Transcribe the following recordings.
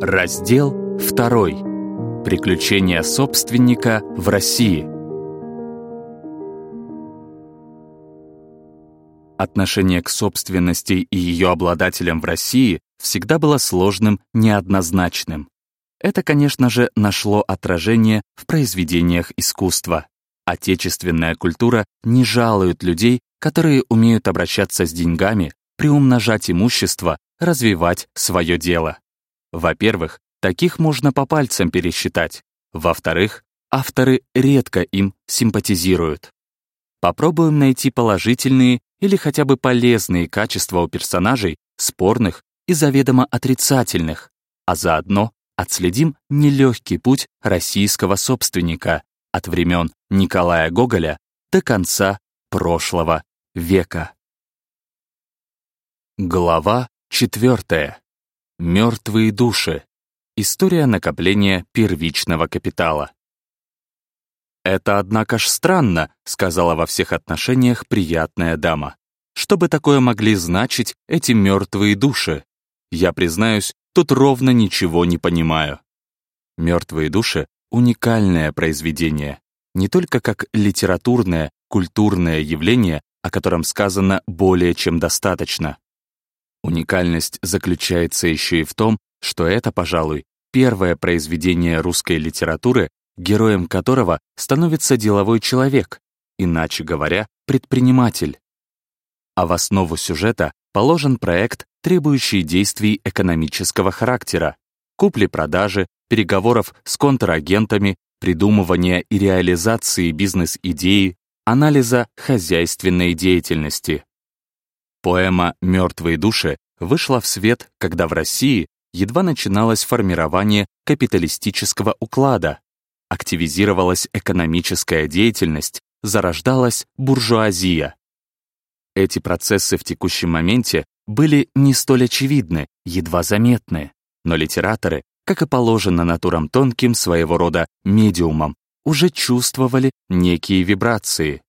Раздел 2. Приключения собственника в России. Отношение к собственности и ее обладателям в России всегда было сложным, неоднозначным. Это, конечно же, нашло отражение в произведениях искусства. Отечественная культура не жалует людей, которые умеют обращаться с деньгами, приумножать имущество, развивать свое дело. Во-первых, таких можно по пальцам пересчитать. Во-вторых, авторы редко им симпатизируют. Попробуем найти положительные или хотя бы полезные качества у персонажей, спорных и заведомо отрицательных, а заодно отследим нелегкий путь российского собственника от времен Николая Гоголя до конца прошлого века. Глава четвертая. Мертвые души. История накопления первичного капитала. «Это, однако ж, странно», — сказала во всех отношениях приятная дама. «Что бы такое могли значить эти мертвые души? Я признаюсь, тут ровно ничего не понимаю». «Мертвые души» — уникальное произведение, не только как литературное, культурное явление, о котором сказано более чем достаточно. Уникальность заключается еще и в том, что это, пожалуй, первое произведение русской литературы, героем которого становится деловой человек, иначе говоря, предприниматель. А в основу сюжета положен проект, требующий действий экономического характера, купли-продажи, переговоров с контрагентами, придумывания и реализации бизнес-идеи, анализа хозяйственной деятельности. Поэма «Мертвые души» вышла в свет, когда в России едва начиналось формирование капиталистического уклада, активизировалась экономическая деятельность, зарождалась буржуазия. Эти процессы в текущем моменте были не столь очевидны, едва заметны, но литераторы, как и положено натурам тонким своего рода медиумам, уже чувствовали некие вибрации.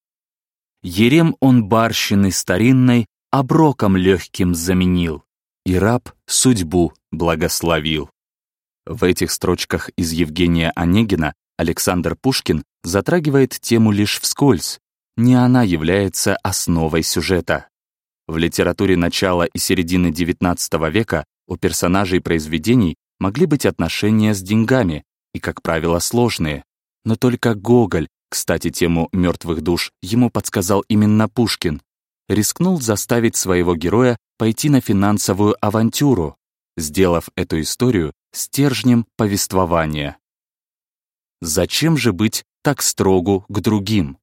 Ерем он барщины старинной оброком легким заменил, и раб судьбу благословил. В этих строчках из Евгения Онегина Александр Пушкин затрагивает тему лишь вскользь, не она является основой сюжета. В литературе начала и середины XIX века у персонажей произведений могли быть отношения с деньгами, и, как правило, сложные. Но только Гоголь, кстати, тему мертвых душ ему подсказал именно Пушкин, рискнул заставить своего героя пойти на финансовую авантюру, сделав эту историю стержнем повествования. Зачем же быть так строгу к другим?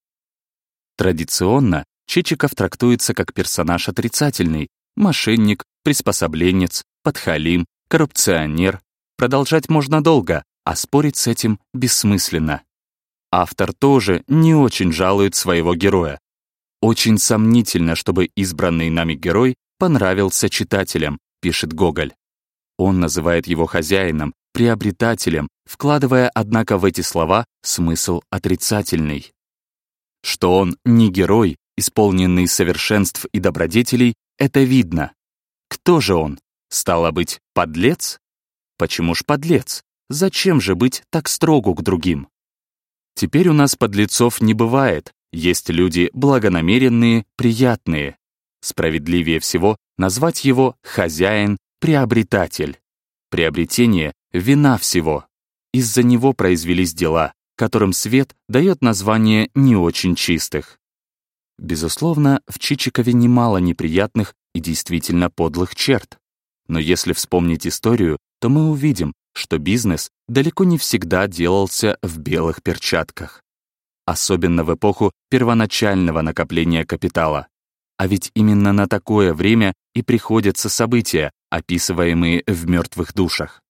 Традиционно Чечиков трактуется как персонаж отрицательный, мошенник, приспособленец, подхалим, коррупционер. Продолжать можно долго, а спорить с этим бессмысленно. Автор тоже не очень жалует своего героя, очень сомнительно, чтобы избранный нами герой понравился читателям, пишет Гоголь. Он называет его хозяином, приобретателем, вкладывая, однако, в эти слова смысл отрицательный. Что он не герой, исполненный совершенств и добродетелей, это видно. Кто же он? Стало быть, подлец? Почему ж подлец? Зачем же быть так строгу к другим? Теперь у нас подлецов не бывает, есть люди благонамеренные, приятные. Справедливее всего назвать его хозяин, приобретатель. Приобретение — вина всего. Из-за него произвелись дела, которым свет дает название не очень чистых. Безусловно, в Чичикове немало неприятных и действительно подлых черт. Но если вспомнить историю, то мы увидим, что бизнес далеко не всегда делался в белых перчатках особенно в эпоху первоначального накопления капитала. А ведь именно на такое время и приходятся события, описываемые в «Мертвых душах».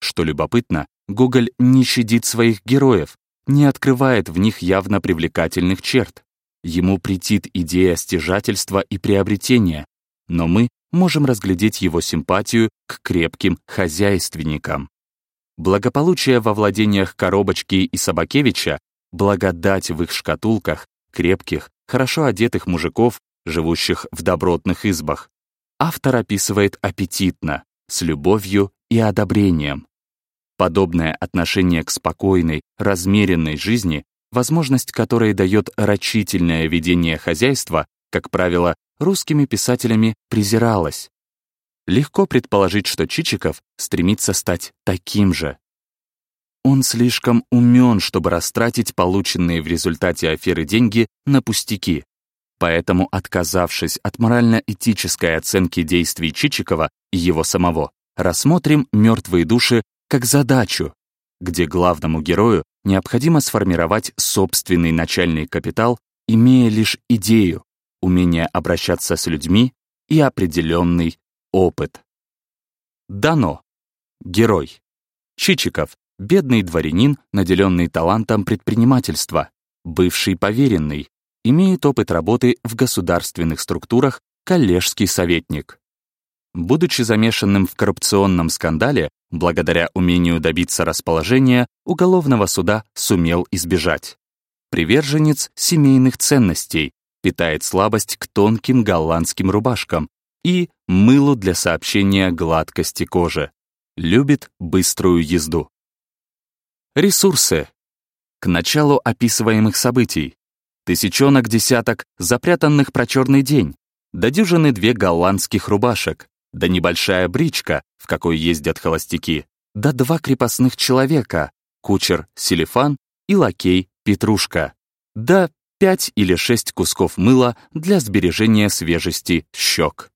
Что любопытно, Гоголь не щадит своих героев, не открывает в них явно привлекательных черт. Ему претит идея стяжательства и приобретения, но мы можем разглядеть его симпатию к крепким хозяйственникам. Благополучие во владениях Коробочки и Собакевича благодать в их шкатулках крепких, хорошо одетых мужиков, живущих в добротных избах. Автор описывает аппетитно, с любовью и одобрением. Подобное отношение к спокойной, размеренной жизни, возможность которой дает рачительное ведение хозяйства, как правило, русскими писателями презиралось. Легко предположить, что Чичиков стремится стать таким же. Он слишком умен, чтобы растратить полученные в результате аферы деньги на пустяки. Поэтому, отказавшись от морально-этической оценки действий Чичикова и его самого, рассмотрим «Мертвые души» как задачу, где главному герою необходимо сформировать собственный начальный капитал, имея лишь идею, умение обращаться с людьми и определенный опыт. Дано. Герой. Чичиков бедный дворянин, наделенный талантом предпринимательства, бывший поверенный, имеет опыт работы в государственных структурах, коллежский советник. Будучи замешанным в коррупционном скандале, благодаря умению добиться расположения, уголовного суда сумел избежать. Приверженец семейных ценностей, питает слабость к тонким голландским рубашкам и мылу для сообщения гладкости кожи. Любит быструю езду. Ресурсы. К началу описываемых событий. Тысячонок десяток, запрятанных про черный день. До дюжины две голландских рубашек. Да небольшая бричка, в какой ездят холостяки. Да два крепостных человека. Кучер Селифан и лакей Петрушка. Да пять или шесть кусков мыла для сбережения свежести щек.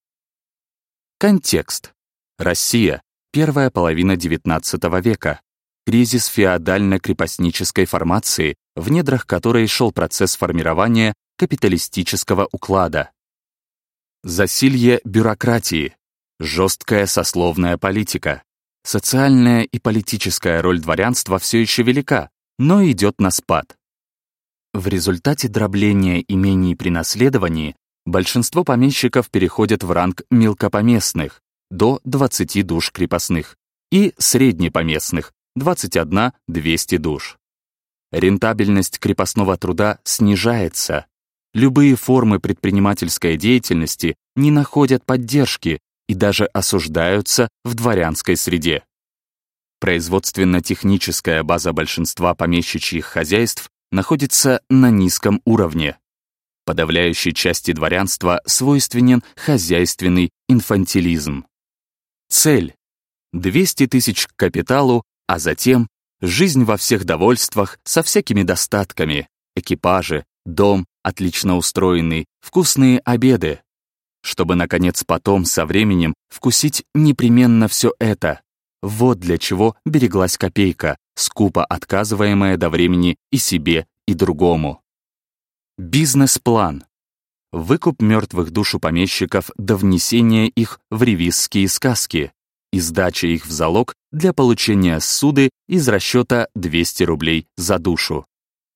Контекст. Россия. Первая половина XIX века кризис феодально-крепостнической формации, в недрах которой шел процесс формирования капиталистического уклада. Засилье бюрократии, жесткая сословная политика, социальная и политическая роль дворянства все еще велика, но идет на спад. В результате дробления имений при наследовании большинство помещиков переходят в ранг мелкопоместных, до 20 душ крепостных, и среднепоместных, 21 200 душ. Рентабельность крепостного труда снижается. Любые формы предпринимательской деятельности не находят поддержки и даже осуждаются в дворянской среде. Производственно-техническая база большинства помещичьих хозяйств находится на низком уровне. Подавляющей части дворянства свойственен хозяйственный инфантилизм. Цель 200 тысяч к капиталу а затем жизнь во всех довольствах со всякими достатками, экипажи, дом, отлично устроенный, вкусные обеды, чтобы, наконец, потом, со временем, вкусить непременно все это. Вот для чего береглась копейка, скупо отказываемая до времени и себе, и другому. Бизнес-план. Выкуп мертвых душ у помещиков до внесения их в ревизские сказки и сдача их в залог для получения суды из расчета 200 рублей за душу.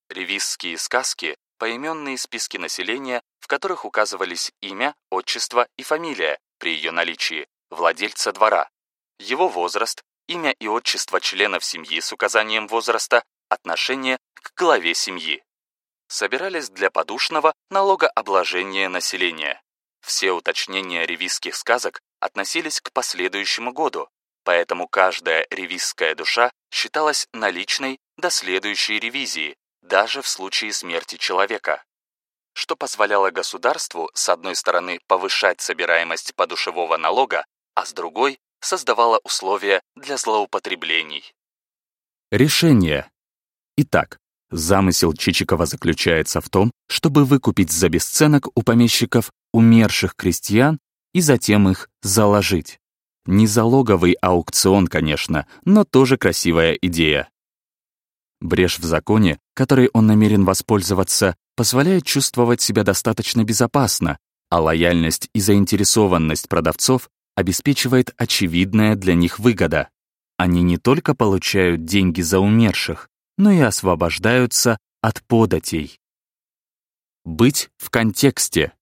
Ревизские сказки — поименные списки населения, в которых указывались имя, отчество и фамилия при ее наличии, владельца двора, его возраст, имя и отчество членов семьи с указанием возраста, отношение к главе семьи. Собирались для подушного налогообложения населения. Все уточнения ревизских сказок относились к последующему году, поэтому каждая ревизская душа считалась наличной до следующей ревизии, даже в случае смерти человека. Что позволяло государству, с одной стороны, повышать собираемость подушевого налога, а с другой создавало условия для злоупотреблений. Решение. Итак, замысел Чичикова заключается в том, чтобы выкупить за бесценок у помещиков умерших крестьян и затем их заложить. Не залоговый аукцион, конечно, но тоже красивая идея. Брешь в законе, которой он намерен воспользоваться, позволяет чувствовать себя достаточно безопасно, а лояльность и заинтересованность продавцов обеспечивает очевидная для них выгода. Они не только получают деньги за умерших, но и освобождаются от податей. Быть в контексте.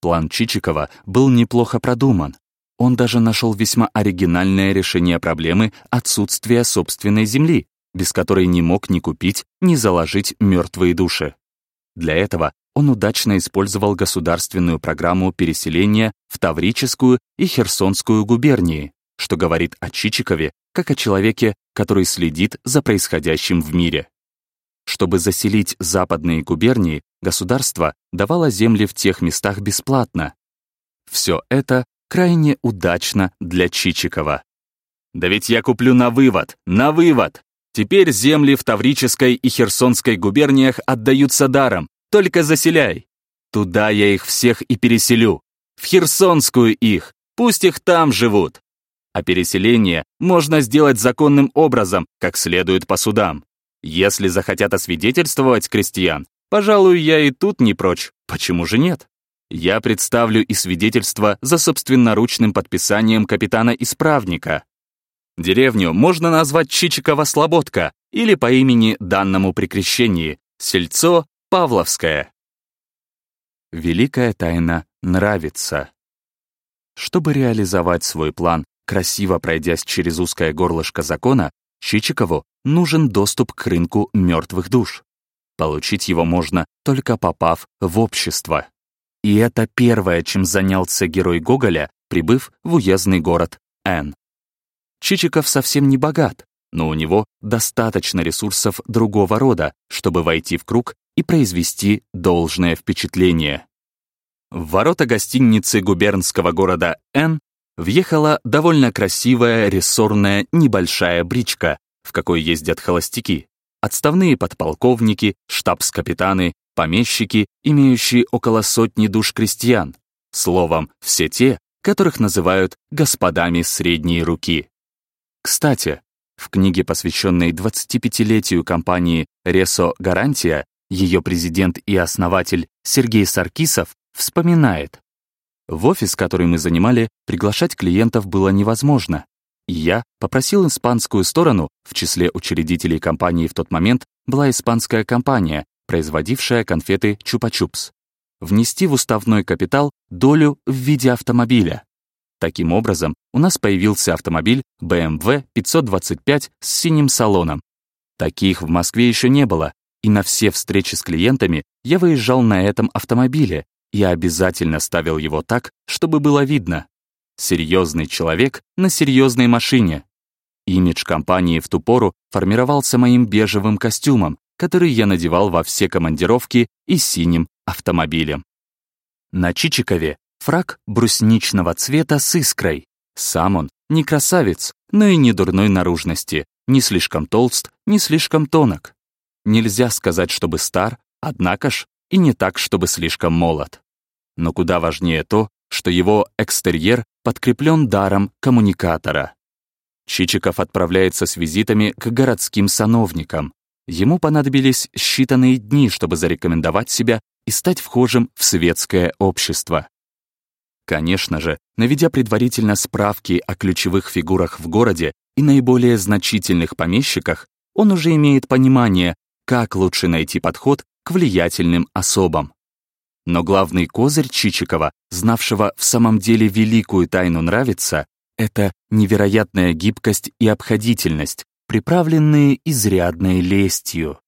План Чичикова был неплохо продуман. Он даже нашел весьма оригинальное решение проблемы отсутствия собственной земли, без которой не мог ни купить, ни заложить мертвые души. Для этого он удачно использовал государственную программу переселения в Таврическую и Херсонскую губернии, что говорит о Чичикове как о человеке, который следит за происходящим в мире. Чтобы заселить западные губернии, государство давало земли в тех местах бесплатно. Все это крайне удачно для Чичикова. Да ведь я куплю на вывод, на вывод. Теперь земли в Таврической и Херсонской губерниях отдаются даром, только заселяй. Туда я их всех и переселю. В Херсонскую их, пусть их там живут. А переселение можно сделать законным образом, как следует по судам. Если захотят освидетельствовать крестьян, пожалуй, я и тут не прочь. Почему же нет? Я представлю и свидетельство за собственноручным подписанием капитана-исправника. Деревню можно назвать Чичикова-Слободка или по имени данному при крещении Сельцо Павловское. Великая тайна нравится. Чтобы реализовать свой план, красиво пройдясь через узкое горлышко закона, Чичикову нужен доступ к рынку мертвых душ. Получить его можно, только попав в общество. И это первое, чем занялся герой Гоголя, прибыв в уездный город Н. Чичиков совсем не богат, но у него достаточно ресурсов другого рода, чтобы войти в круг и произвести должное впечатление. В ворота гостиницы губернского города Н въехала довольно красивая рессорная небольшая бричка, в какой ездят холостяки, отставные подполковники, штабс-капитаны, помещики, имеющие около сотни душ крестьян, словом, все те, которых называют господами средней руки. Кстати, в книге, посвященной 25-летию компании «Ресо Гарантия», ее президент и основатель Сергей Саркисов вспоминает, в офис, который мы занимали, приглашать клиентов было невозможно. И я попросил испанскую сторону, в числе учредителей компании в тот момент была испанская компания, производившая конфеты «Чупа-чупс», внести в уставной капитал долю в виде автомобиля. Таким образом, у нас появился автомобиль BMW 525 с синим салоном. Таких в Москве еще не было, и на все встречи с клиентами я выезжал на этом автомобиле, я обязательно ставил его так, чтобы было видно. Серьезный человек на серьезной машине. Имидж компании в ту пору формировался моим бежевым костюмом, который я надевал во все командировки и синим автомобилем. На Чичикове фраг брусничного цвета с искрой. Сам он не красавец, но и не дурной наружности, не слишком толст, не слишком тонок. Нельзя сказать, чтобы стар, однако ж и не так, чтобы слишком молод. Но куда важнее то, что его экстерьер подкреплен даром коммуникатора. Чичиков отправляется с визитами к городским сановникам. Ему понадобились считанные дни, чтобы зарекомендовать себя и стать вхожим в светское общество. Конечно же, наведя предварительно справки о ключевых фигурах в городе и наиболее значительных помещиках, он уже имеет понимание, как лучше найти подход к влиятельным особам. Но главный козырь Чичикова, знавшего в самом деле великую тайну нравится, это невероятная гибкость и обходительность, приправленные изрядной лестью.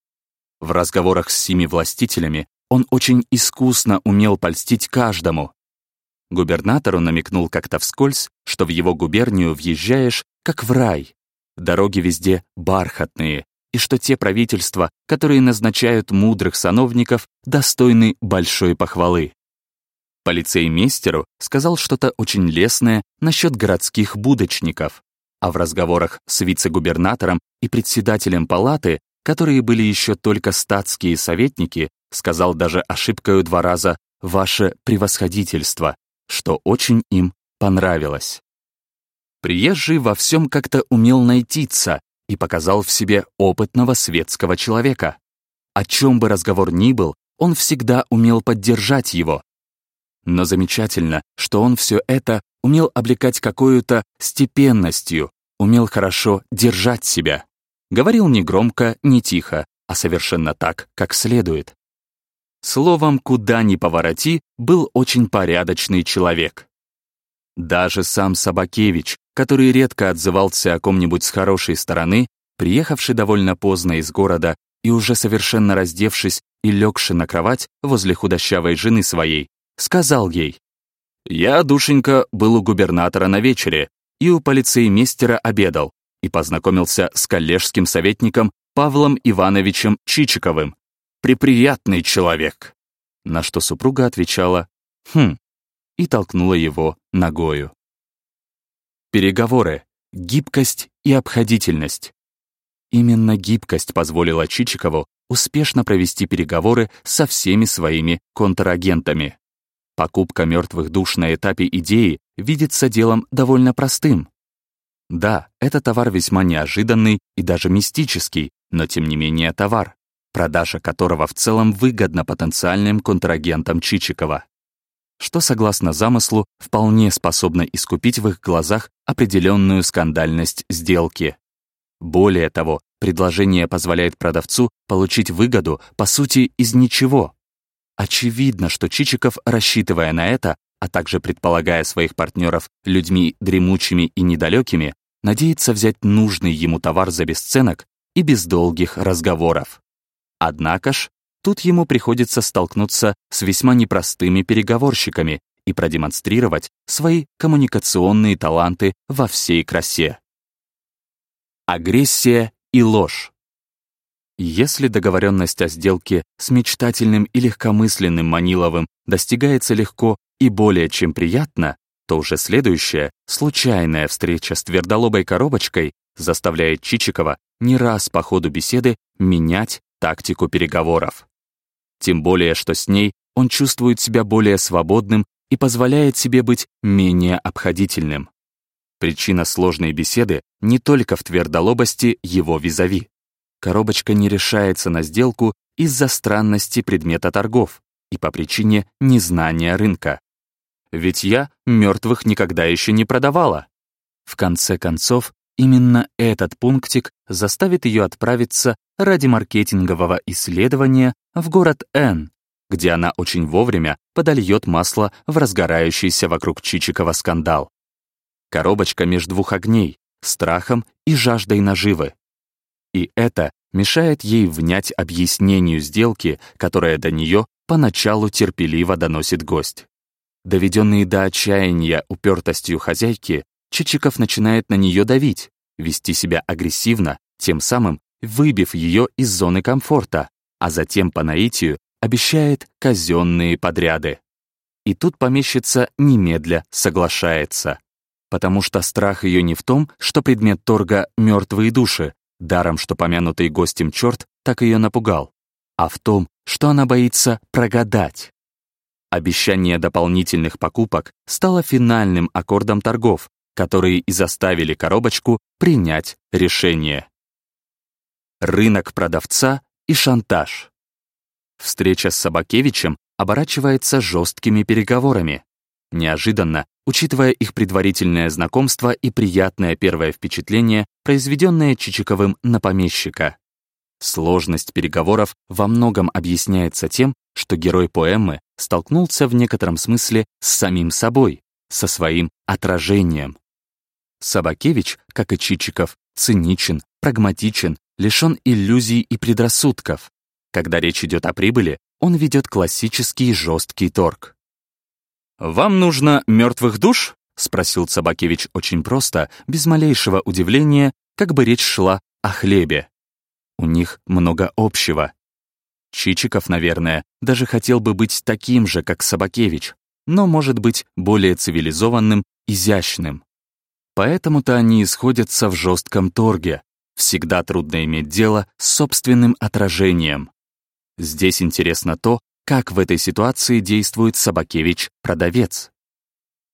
В разговорах с семи властителями он очень искусно умел польстить каждому. Губернатору намекнул как-то вскользь, что в его губернию въезжаешь, как в рай. Дороги везде бархатные, и что те правительства, которые назначают мудрых сановников, достойны большой похвалы. Полицеймейстеру сказал что-то очень лестное насчет городских будочников, а в разговорах с вице-губернатором и председателем палаты, которые были еще только статские советники, сказал даже ошибкою два раза «Ваше превосходительство», что очень им понравилось. Приезжий во всем как-то умел найтиться, и показал в себе опытного светского человека. О чем бы разговор ни был, он всегда умел поддержать его. Но замечательно, что он все это умел облекать какой-то степенностью, умел хорошо держать себя. Говорил не громко, не тихо, а совершенно так, как следует. Словом, куда ни повороти, был очень порядочный человек. Даже сам Собакевич, который редко отзывался о ком-нибудь с хорошей стороны, приехавший довольно поздно из города и уже совершенно раздевшись и легши на кровать возле худощавой жены своей, сказал ей, «Я, душенька, был у губернатора на вечере, и у полицеймейстера обедал и познакомился с коллежским советником Павлом Ивановичем Чичиковым. «Приприятный человек!» На что супруга отвечала «Хм» и толкнула его ногою. Переговоры, гибкость и обходительность. Именно гибкость позволила Чичикову успешно провести переговоры со всеми своими контрагентами. Покупка мертвых душ на этапе идеи видится делом довольно простым. Да, это товар весьма неожиданный и даже мистический, но тем не менее товар, продажа которого в целом выгодна потенциальным контрагентам Чичикова, что, согласно замыслу, вполне способно искупить в их глазах определенную скандальность сделки. Более того, предложение позволяет продавцу получить выгоду, по сути, из ничего. Очевидно, что Чичиков, рассчитывая на это, а также предполагая своих партнеров людьми дремучими и недалекими, надеется взять нужный ему товар за бесценок и без долгих разговоров. Однако ж, тут ему приходится столкнуться с весьма непростыми переговорщиками и продемонстрировать свои коммуникационные таланты во всей красе. Агрессия и ложь. Если договоренность о сделке с мечтательным и легкомысленным Маниловым достигается легко и более чем приятно, то уже следующая, случайная встреча с твердолобой коробочкой заставляет Чичикова не раз по ходу беседы менять тактику переговоров. Тем более, что с ней он чувствует себя более свободным и позволяет себе быть менее обходительным. Причина сложной беседы не только в твердолобости его визави. Коробочка не решается на сделку из-за странности предмета торгов и по причине незнания рынка. Ведь я мертвых никогда еще не продавала. В конце концов, именно этот пунктик заставит ее отправиться ради маркетингового исследования в город Н, где она очень вовремя подольет масло в разгорающийся вокруг Чичикова скандал. Коробочка между двух огней, страхом и жаждой наживы. И это мешает ей внять объяснению сделки, которая до нее поначалу терпеливо доносит гость. Доведенный до отчаяния упертостью хозяйки, Чичиков начинает на нее давить, вести себя агрессивно, тем самым выбив ее из зоны комфорта, а затем по наитию обещает казенные подряды. И тут помещица немедля соглашается, потому что страх ее не в том, что предмет торга — мертвые души, Даром, что помянутый гостем черт так ее напугал, а в том, что она боится прогадать. Обещание дополнительных покупок стало финальным аккордом торгов, которые и заставили коробочку принять решение. Рынок продавца и шантаж. Встреча с Собакевичем оборачивается жесткими переговорами. Неожиданно, учитывая их предварительное знакомство и приятное первое впечатление, произведенное Чичиковым на помещика. Сложность переговоров во многом объясняется тем, что герой поэмы столкнулся в некотором смысле с самим собой, со своим отражением. Собакевич, как и Чичиков, циничен, прагматичен, лишен иллюзий и предрассудков. Когда речь идет о прибыли, он ведет классический жесткий торг. «Вам нужно мертвых душ?» — спросил Цабакевич очень просто, без малейшего удивления, как бы речь шла о хлебе. У них много общего. Чичиков, наверное, даже хотел бы быть таким же, как Собакевич, но, может быть, более цивилизованным, изящным. Поэтому-то они исходятся в жестком торге. Всегда трудно иметь дело с собственным отражением. Здесь интересно то, как в этой ситуации действует Собакевич-продавец?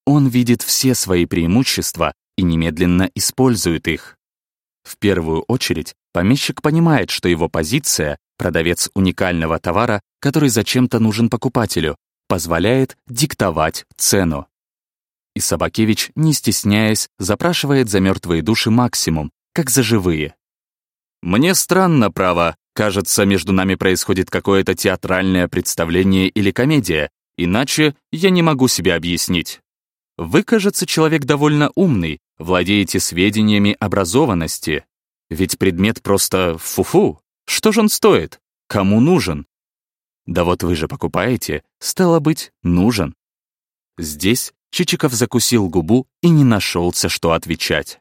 Он видит все свои преимущества и немедленно использует их. В первую очередь, помещик понимает, что его позиция, продавец уникального товара, который зачем-то нужен покупателю, позволяет диктовать цену. И Собакевич, не стесняясь, запрашивает за мертвые души максимум, как за живые. «Мне странно, право, Кажется, между нами происходит какое-то театральное представление или комедия, иначе я не могу себе объяснить. Вы, кажется, человек довольно умный, владеете сведениями образованности. Ведь предмет просто фу-фу. Что же он стоит? Кому нужен? Да вот вы же покупаете, стало быть, нужен. Здесь Чичиков закусил губу и не нашелся, что отвечать.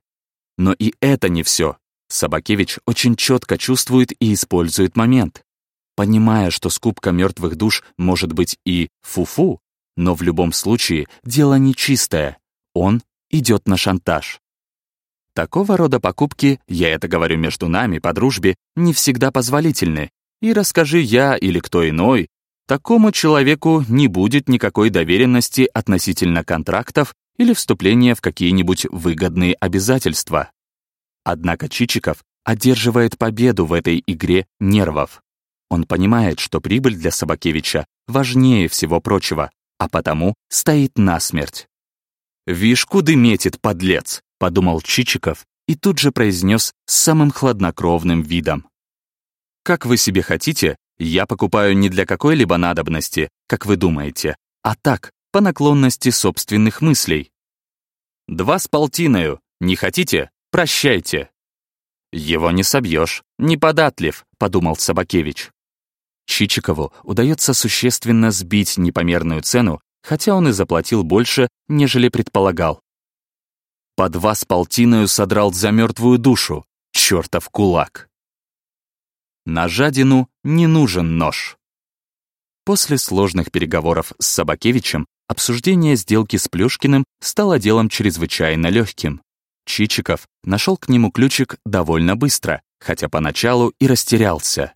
Но и это не все. Собакевич очень четко чувствует и использует момент. Понимая, что скупка мертвых душ может быть и фу-фу, но в любом случае дело нечистое. Он идет на шантаж. Такого рода покупки, я это говорю между нами, по дружбе, не всегда позволительны. И расскажи я или кто иной, такому человеку не будет никакой доверенности относительно контрактов или вступления в какие-нибудь выгодные обязательства. Однако Чичиков одерживает победу в этой игре нервов. Он понимает, что прибыль для Собакевича важнее всего прочего, а потому стоит насмерть. «Вишь, куды метит, подлец!» — подумал Чичиков и тут же произнес с самым хладнокровным видом. «Как вы себе хотите, я покупаю не для какой-либо надобности, как вы думаете, а так, по наклонности собственных мыслей. Два с полтиною, не хотите? Прощайте». «Его не собьешь, неподатлив», — подумал Собакевич. Чичикову удается существенно сбить непомерную цену, хотя он и заплатил больше, нежели предполагал. По два с полтиною содрал за мертвую душу, чертов кулак. На жадину не нужен нож. После сложных переговоров с Собакевичем обсуждение сделки с Плюшкиным стало делом чрезвычайно легким. Чичиков нашел к нему ключик довольно быстро, хотя поначалу и растерялся.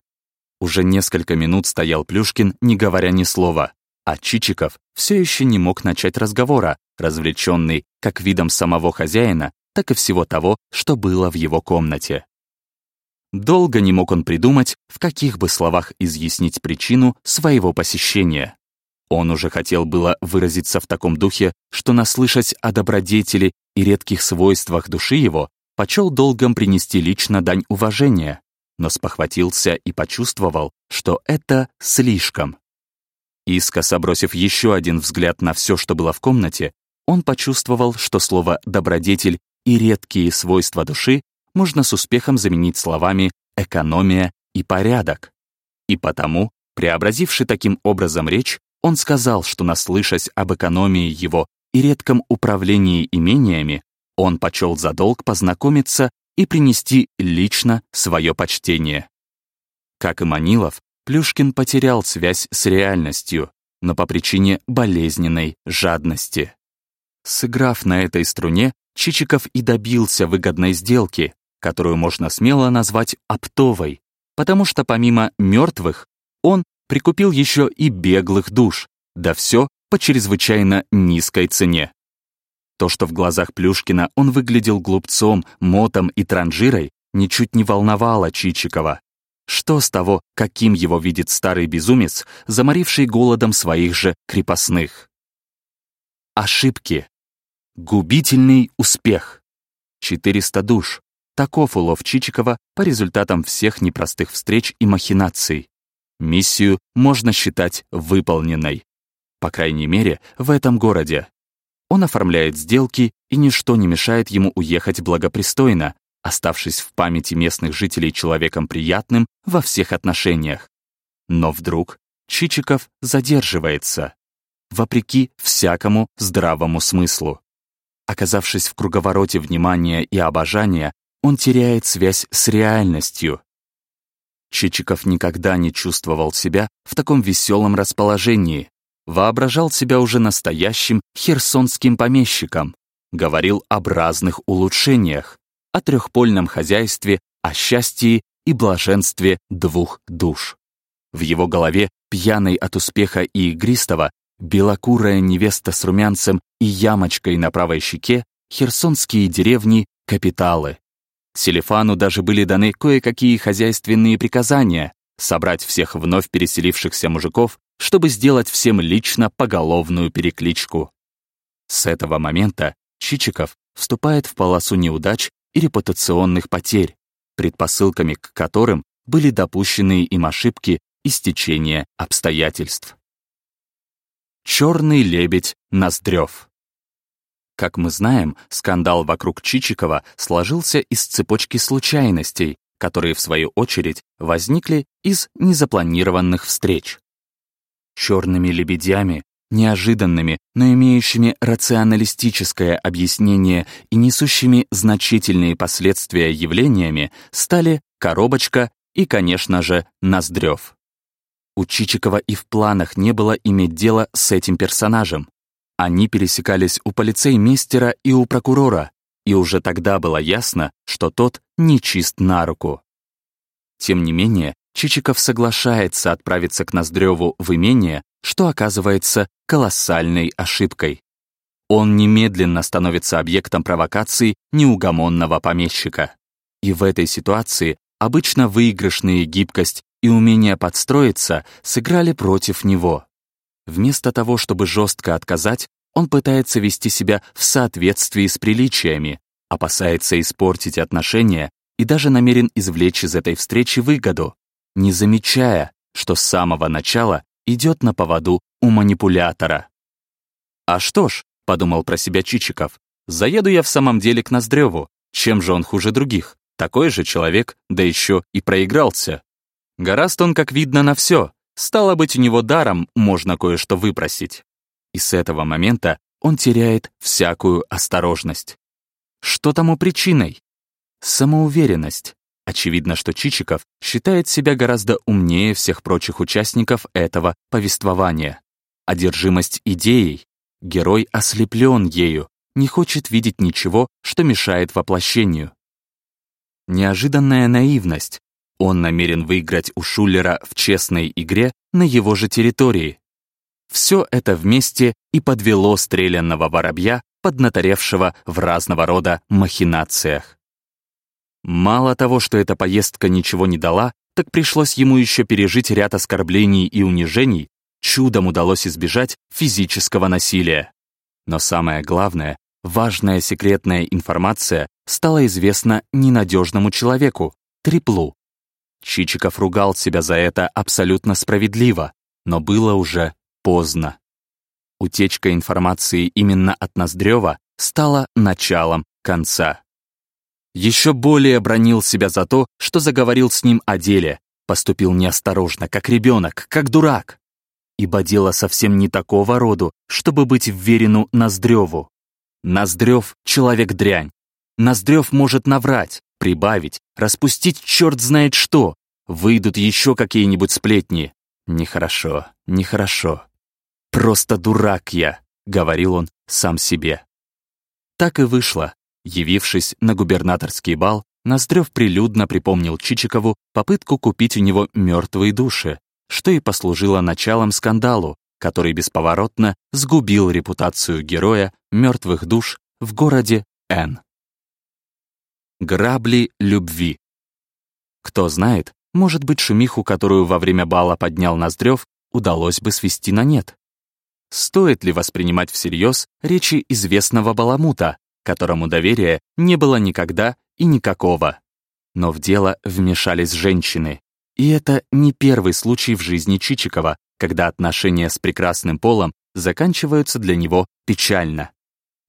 Уже несколько минут стоял Плюшкин, не говоря ни слова, а Чичиков все еще не мог начать разговора, развлеченный как видом самого хозяина, так и всего того, что было в его комнате. Долго не мог он придумать, в каких бы словах изъяснить причину своего посещения. Он уже хотел было выразиться в таком духе, что наслышать о добродетели и редких свойствах души его, почел долгом принести лично дань уважения, но спохватился и почувствовал, что это слишком. Искоса бросив еще один взгляд на все, что было в комнате, он почувствовал, что слово «добродетель» и редкие свойства души можно с успехом заменить словами «экономия» и «порядок». И потому, преобразивший таким образом речь, он сказал, что, наслышась об экономии его и редком управлении имениями, он почел за долг познакомиться и принести лично свое почтение. Как и Манилов, Плюшкин потерял связь с реальностью, но по причине болезненной жадности. Сыграв на этой струне, Чичиков и добился выгодной сделки, которую можно смело назвать оптовой, потому что помимо мертвых он прикупил еще и беглых душ, да все по чрезвычайно низкой цене. То, что в глазах Плюшкина он выглядел глупцом, мотом и транжирой, ничуть не волновало Чичикова. Что с того, каким его видит старый безумец, заморивший голодом своих же крепостных? Ошибки. Губительный успех. 400 душ. Таков улов Чичикова по результатам всех непростых встреч и махинаций. Миссию можно считать выполненной. По крайней мере, в этом городе. Он оформляет сделки, и ничто не мешает ему уехать благопристойно, оставшись в памяти местных жителей человеком приятным во всех отношениях. Но вдруг Чичиков задерживается, вопреки всякому здравому смыслу. Оказавшись в круговороте внимания и обожания, он теряет связь с реальностью. Чичиков никогда не чувствовал себя в таком веселом расположении, воображал себя уже настоящим херсонским помещиком, говорил об разных улучшениях, о трехпольном хозяйстве, о счастье и блаженстве двух душ. В его голове, пьяной от успеха и игристого, белокурая невеста с румянцем и ямочкой на правой щеке, херсонские деревни — капиталы. Селефану даже были даны кое-какие хозяйственные приказания собрать всех вновь переселившихся мужиков чтобы сделать всем лично поголовную перекличку. С этого момента Чичиков вступает в полосу неудач и репутационных потерь, предпосылками к которым были допущенные им ошибки и стечение обстоятельств. Черный лебедь Ноздрев Как мы знаем, скандал вокруг Чичикова сложился из цепочки случайностей, которые, в свою очередь, возникли из незапланированных встреч черными лебедями, неожиданными, но имеющими рационалистическое объяснение и несущими значительные последствия явлениями стали коробочка и, конечно же, Ноздрев. У Чичикова и в планах не было иметь дело с этим персонажем. Они пересекались у полицеймейстера и у прокурора, и уже тогда было ясно, что тот не чист на руку. Тем не менее, Чичиков соглашается отправиться к Ноздреву в имение, что оказывается колоссальной ошибкой. Он немедленно становится объектом провокаций неугомонного помещика. И в этой ситуации обычно выигрышные гибкость и умение подстроиться сыграли против него. Вместо того, чтобы жестко отказать, он пытается вести себя в соответствии с приличиями, опасается испортить отношения и даже намерен извлечь из этой встречи выгоду, не замечая, что с самого начала идет на поводу у манипулятора. «А что ж», — подумал про себя Чичиков, «заеду я в самом деле к Ноздреву. Чем же он хуже других? Такой же человек, да еще и проигрался. Гораст он, как видно, на все. Стало быть, у него даром можно кое-что выпросить. И с этого момента он теряет всякую осторожность. Что тому причиной? Самоуверенность. Очевидно, что Чичиков считает себя гораздо умнее всех прочих участников этого повествования. Одержимость идеей. Герой ослеплен ею, не хочет видеть ничего, что мешает воплощению. Неожиданная наивность. Он намерен выиграть у Шулера в честной игре на его же территории. Все это вместе и подвело стрелянного воробья, поднаторевшего в разного рода махинациях. Мало того, что эта поездка ничего не дала, так пришлось ему еще пережить ряд оскорблений и унижений, чудом удалось избежать физического насилия. Но самое главное, важная секретная информация стала известна ненадежному человеку, Триплу. Чичиков ругал себя за это абсолютно справедливо, но было уже поздно. Утечка информации именно от Ноздрева стала началом конца. Еще более бронил себя за то, что заговорил с ним о деле, поступил неосторожно, как ребенок, как дурак. Ибо дело совсем не такого роду, чтобы быть вверену Ноздреву. Ноздрев — человек-дрянь. Ноздрев может наврать, прибавить, распустить черт знает что. Выйдут еще какие-нибудь сплетни. Нехорошо, нехорошо. «Просто дурак я», — говорил он сам себе. Так и вышло. Явившись на губернаторский бал, Ноздрев прилюдно припомнил Чичикову попытку купить у него мертвые души, что и послужило началом скандалу, который бесповоротно сгубил репутацию героя мертвых душ в городе Н. Грабли любви. Кто знает, может быть, шумиху, которую во время бала поднял Ноздрев, удалось бы свести на нет. Стоит ли воспринимать всерьез речи известного баламута, которому доверия не было никогда и никакого. Но в дело вмешались женщины. И это не первый случай в жизни Чичикова, когда отношения с прекрасным полом заканчиваются для него печально.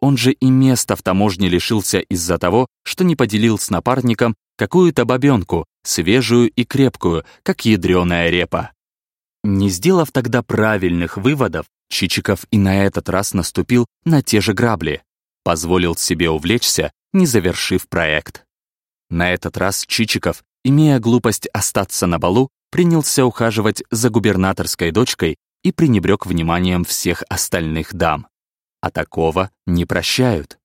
Он же и места в таможне лишился из-за того, что не поделил с напарником какую-то бабенку, свежую и крепкую, как ядреная репа. Не сделав тогда правильных выводов, Чичиков и на этот раз наступил на те же грабли позволил себе увлечься, не завершив проект. На этот раз Чичиков, имея глупость остаться на балу, принялся ухаживать за губернаторской дочкой и пренебрег вниманием всех остальных дам. А такого не прощают.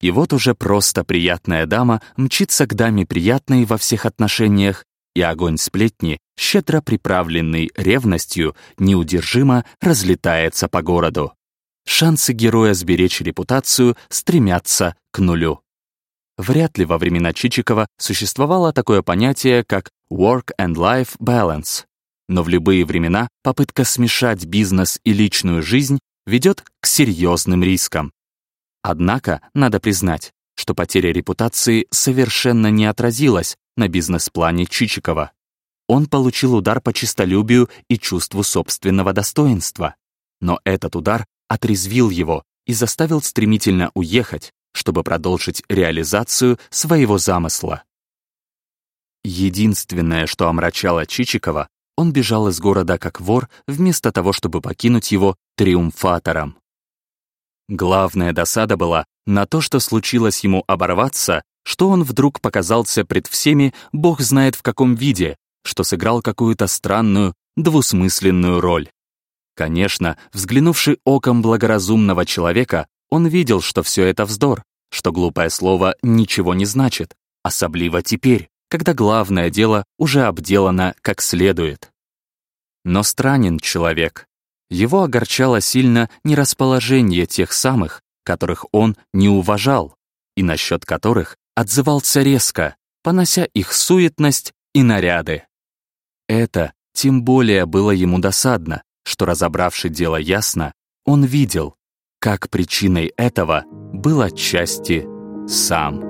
И вот уже просто приятная дама мчится к даме приятной во всех отношениях, и огонь сплетни, щедро приправленный ревностью, неудержимо разлетается по городу шансы героя сберечь репутацию стремятся к нулю. Вряд ли во времена Чичикова существовало такое понятие, как work and life balance. Но в любые времена попытка смешать бизнес и личную жизнь ведет к серьезным рискам. Однако, надо признать, что потеря репутации совершенно не отразилась на бизнес-плане Чичикова. Он получил удар по честолюбию и чувству собственного достоинства. Но этот удар отрезвил его и заставил стремительно уехать, чтобы продолжить реализацию своего замысла. Единственное, что омрачало Чичикова, он бежал из города как вор, вместо того, чтобы покинуть его триумфатором. Главная досада была на то, что случилось ему оборваться, что он вдруг показался пред всеми, бог знает в каком виде, что сыграл какую-то странную, двусмысленную роль. Конечно, взглянувший оком благоразумного человека, он видел, что все это вздор, что глупое слово ничего не значит, особливо теперь, когда главное дело уже обделано как следует. Но странен человек. Его огорчало сильно нерасположение тех самых, которых он не уважал, и насчет которых отзывался резко, понося их суетность и наряды. Это тем более было ему досадно, что, разобравший дело ясно, он видел, как причиной этого был отчасти сам.